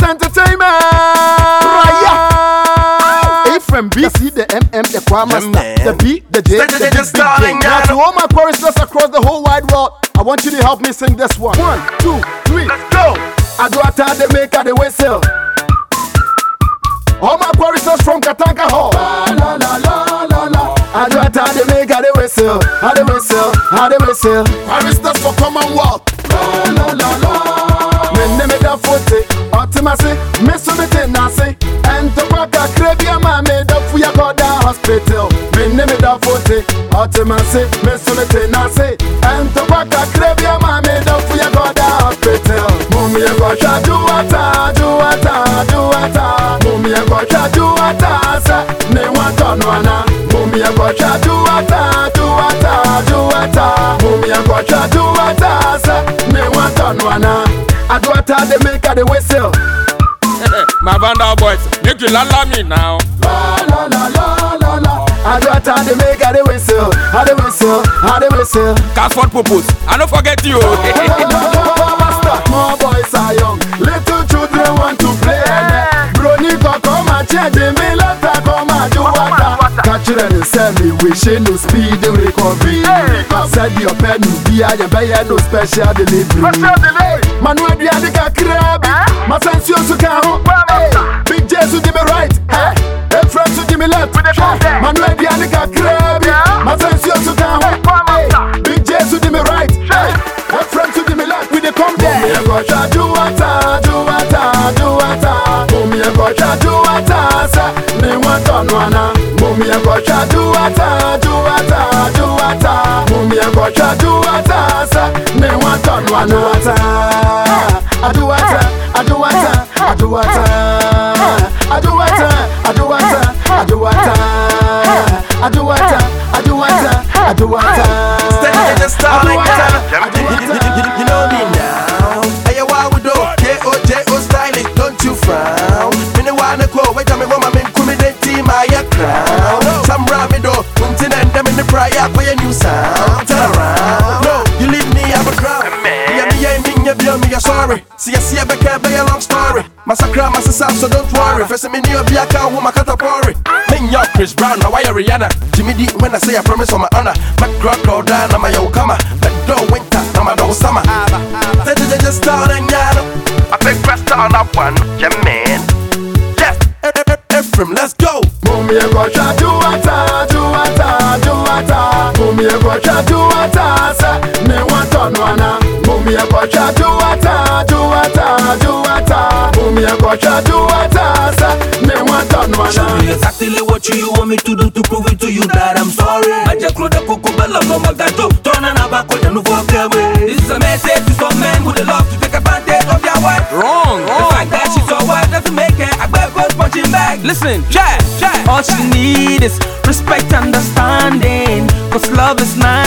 Entertainment. Raya. A from BC, the M, M, the Kwama the B, the J, the Big J. Now to all my choristers across the whole wide world, I want you to help me sing this one. One, two, three. Let's go. I do a time they make the whistle. All my choristers from Katanga Hall. La la la la la. I do a time they make the whistle. How the whistle, how the whistle. Choristers for Commonwealth. La la la la. Me name da fote. Ultimacy, Timasi, Mississippi, Tennessee, and the Waka Crabia, my made up for your God hospital. Me name it up for the Otimasi, Mississippi, Tennessee, and the Waka Crabia, my made up for your God hospital. Mummy, I got ya, do what I do what I do what I. Mummy, I got ya, do what I say, ne want on one. Mummy, I got ya, do what I do what I do what I. Mummy, I got ya, do what I say, ne want on one. I do what I, they make a the whistle. My Vandal boys, make you la la me now. La la la la la la. I do ata they make her the whistle. How the whistle, how the whistle. Casford purpose, I don't forget you. More boys are young, little children want to play. Brony come and change let her come and do what Catch it and send Wishing no speed in recovery. Hey. Said your pen be a bay no special delivery. Manu Adrianica crab, my sense you so can. Big J to give me right, hey. Hey, friends to give me left. Manu Adrianica crab, my sense you so can. Big J to give me right, hey. Hey, friends to give me left. We they come there. Do what I do what I do what I do what I. Do what I do what I say. Me want on one. Mummy, I got duwata duwata duwata. Mumie nkɔhwɛ duwata sɛ ne ho atɔ no aduwata ah. aduwata ah. aduwata. Ah. Aduwata aduwata aduwata. Aduwata aduwata aduwata aduwata. Me, yeah, me, be sorry. See, I see, I be a long story. Massacre, massacre, so don't worry. First, me, new, be a cow, woman, catapori. Me, your Chris Brown, now I Rihanna. Jimmy D, when I say I promise on my honor. My crocodile, down, I'm a come But don't winter, I'm a dog summer. Then you just start and yell. I think rest on up one, yeah, man. Yes, Ephraim, let's go. Mummy go try do ata, do ata, do ata. Mummy go try do ata, sa. Ne want on wana. Mummy go try do ata, do ata, do ata. Mummy go try do ata, sa. Ne want on Show me exactly what you want me to do to prove it to you that I'm sorry. Maja klo da koko bella no magajo. Turn an abako ya no fuck away. This is a message to some men who they love to take advantage of their wife. Wrong, wrong The fact that she's your wife doesn't make her a bad girl punching back. Listen, Jack, chat. All she need is respect, understanding. Cause love is nice,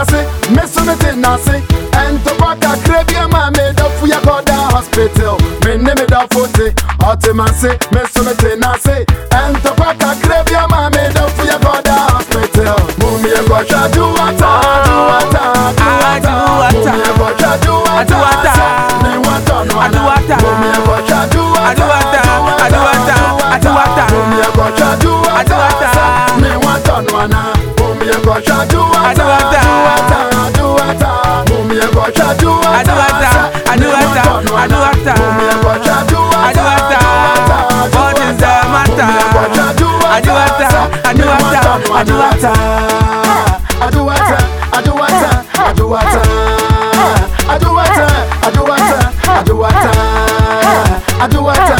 mase mesome te nase ɛntɔkwa kakra Me ma medafo yɛkɔ da hospital me ne me menne medafo te ɔte mase mesome te nase ɛntɔkwa kakra Me ma medafo yɛkɔ da hospital mumiɛkɔhwɛ duwata duwata duwata mumiɛkɔhwɛ duwata sɛ ne watɔ no ana mumiɛkɔhwɛ duwata duwata duwata duwata mumiɛkɔhwɛ duwata sɛ ne watɔ no ana mumiɛkɔhwɛ duwata I do ata, I do ata, I do ata, I do ata. What is the matter? I do ata, I do ata, I do ata. I do ata, I do ata, I do ata. I do ata, I do ata, I do ata. I do ata.